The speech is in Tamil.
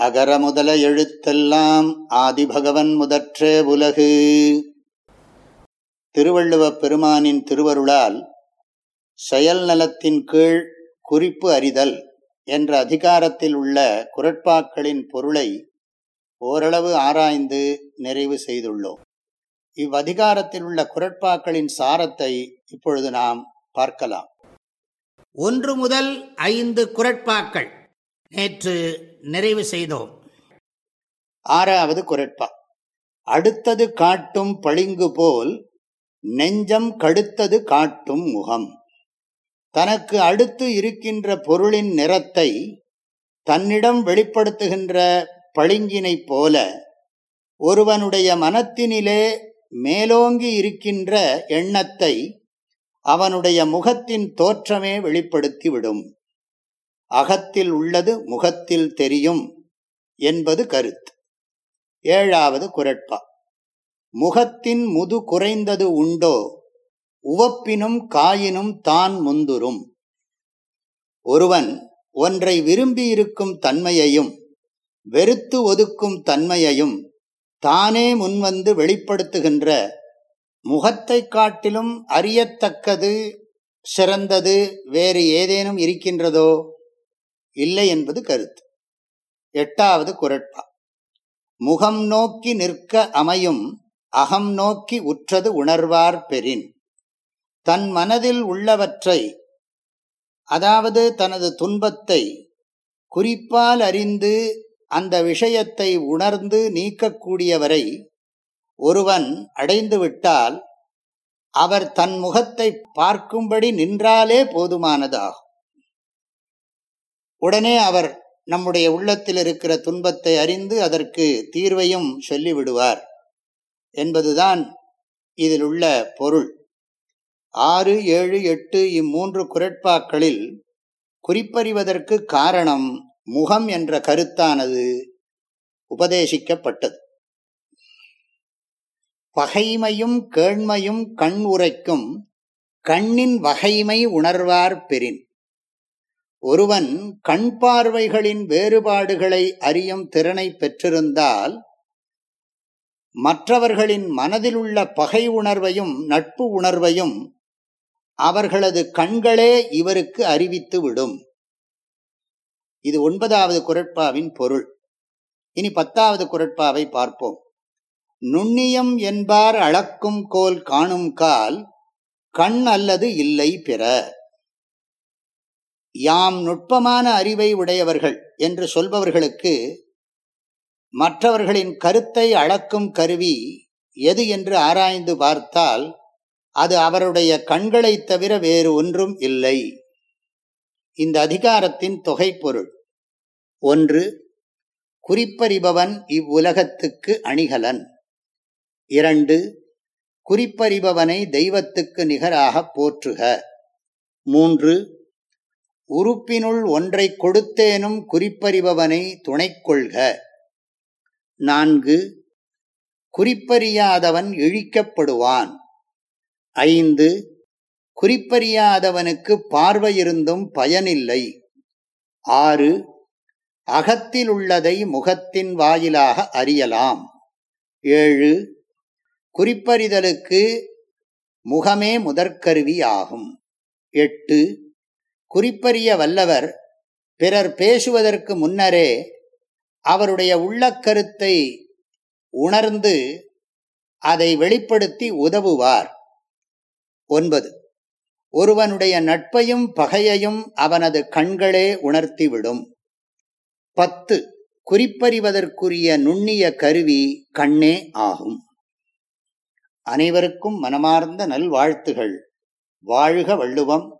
அகர முதல எழுத்தெல்லாம் ஆதிபகவன் முதற்றே உலகு. திருவள்ளுவப் பெருமானின் திருவருளால் செயல் நலத்தின் கீழ் குறிப்பு அறிதல் என்ற அதிகாரத்தில் உள்ள குரட்பாக்களின் பொருளை ஓரளவு ஆராய்ந்து நிறைவு செய்துள்ளோம். இவ்வதிகாரத்தில் உள்ள குரட்பாக்களின் சாரத்தை இப்பொழுது நாம் பார்க்கலாம். ஒன்று முதல் ஐந்து குரட்பாக்கள். நேற்று நிறைவு செய்தோம். ஆறாவது குரட்பா. அடுத்தது காட்டும் பளிங்கு போல் நெஞ்சம் கடுத்தது காட்டும் முகம். தனக்கு அடுத்து இருக்கின்ற பொருளின் நிறத்தை தன்னிடம் வெளிப்படுத்துகின்ற பளிங்கினைப் போல ஒருவனுடைய மனத்தினிலே மேலோங்கி இருக்கின்ற எண்ணத்தை அவனுடைய முகத்தின் தோற்றமே வெளிப்படுத்திவிடும். அகத்தில் உள்ளது முகத்தில் தெரியும் என்பது கருத்து. ஏழாவது குரட்பா. முகத்தின் முது குறைந்தது உண்டோ? உவப்பினும் காயினும் தான் முந்துரும் ஒருவன் ஒன்றை விரும்பியிருக்கும் தன்மையையும் வெறுத்து ஒதுக்கும் தன்மையையும் தானே முன்வந்து வெளிப்படுத்துகின்ற முகத்தை காட்டிலும் அறியத்தக்கது சிறந்தது வேறு ஏதேனும் இருக்கின்றதோ? இல்லை என்பது கருத்து. எட்டாவது குரட்பா. முகம் நோக்கி நிற்க அமையும் அகம் நோக்கி உற்றது உணர்வார் பெறின். தன் மனதில் உள்ளவற்றை அதாவது தனது துன்பத்தை குறிப்பால் அறிந்து அந்த விஷயத்தை உணர்ந்து நீக்கக்கூடியவரை ஒருவன் அடைந்துவிட்டால் அவர் தன் முகத்தை பார்க்கும்படி நின்றாலே போதுமானதாகும். உடனே அவர் நம்முடைய உள்ளத்தில் இருக்கிற துன்பத்தை அறிந்து அதற்கு தீர்வையும் சொல்லிவிடுவார் என்பதுதான் இதில் உள்ள பொருள். ஆறு ஏழு எட்டு இம்மூன்று குரட்பாக்களில் குறிப்பறிவதற்கு காரணம் முகம் என்ற கருத்தானது உபதேசிக்கப்பட்டது. பகைமையும் கேண்மையும் கண் உரைக்கும் கண்ணின் வகைமை உணர்வார் பெறின். ஒருவன் கண் பார்வைகளின் வேறுபாடுகளை அறியும் திறனை பெற்றிருந்தால் மற்றவர்களின் மனதிலுள்ள பகை உணர்வையும் நட்பு உணர்வையும் அவர்களது கண்களே இவருக்கு அறிவித்து விடும். இது ஒன்பதாவது குரட்பாவின் பொருள். இனி பத்தாவது குரட்பாவை பார்ப்போம். நுண்ணியம் என்பார் அளக்கும் கோல் காணும் கால் கண் அல்லது இல்லை பிற. யாம் நுட்பமான அறிவை உடையவர்கள் என்று சொல்பவர்களுக்கு மற்றவர்களின் கருத்தை அளக்கும் கருவி எது என்று ஆராய்ந்து பார்த்தால் அது அவருடைய கண்களைத் தவிர வேறு ஒன்றும் இல்லை. இந்த அதிகாரத்தின் தொகை பொருள் ஒன்று குறிப்பறிபவன் இவ்வுலகத்துக்கு அணிகலன். இரண்டு குறிப்பறிபவனை தெய்வத்துக்கு நிகராக போற்றுக. மூன்று உறுப்பினுள் ஒன்றை கொடுத்தேனும் குறிப்பறிபவனை துணை கொள்க நான்கு குறிப்பறியாதவன் இழிக்கப்படுவான். ஐந்து குறிப்பறியாதவனுக்கு பார்வையிருந்தும் பயனில்லை. ஆறு அகத்தில் உள்ளதை முகத்தின் வாயிலாக அறியலாம். ஏழு குறிப்பறிதலுக்கு முகமே முதற்கருவி ஆகும். எட்டு குறிப்பறிய வல்லவர் பிறர் பேசுவதற்கு முன்னரே அவருடைய உள்ளக்கருத்தை உணர்ந்து அதை வெளிப்படுத்தி உதவுவார். ஒன்பது. ஒருவனுடைய நட்பையும் பகையையும் அவனது கண்களே உணர்த்திவிடும். பத்து. குறிப்பறிவதற்குரிய நுண்ணிய கருவி கண்ணே ஆகும். அனைவருக்கும் மனமார்ந்த நல்வாழ்த்துகள். வாழ்க வள்ளுவம்.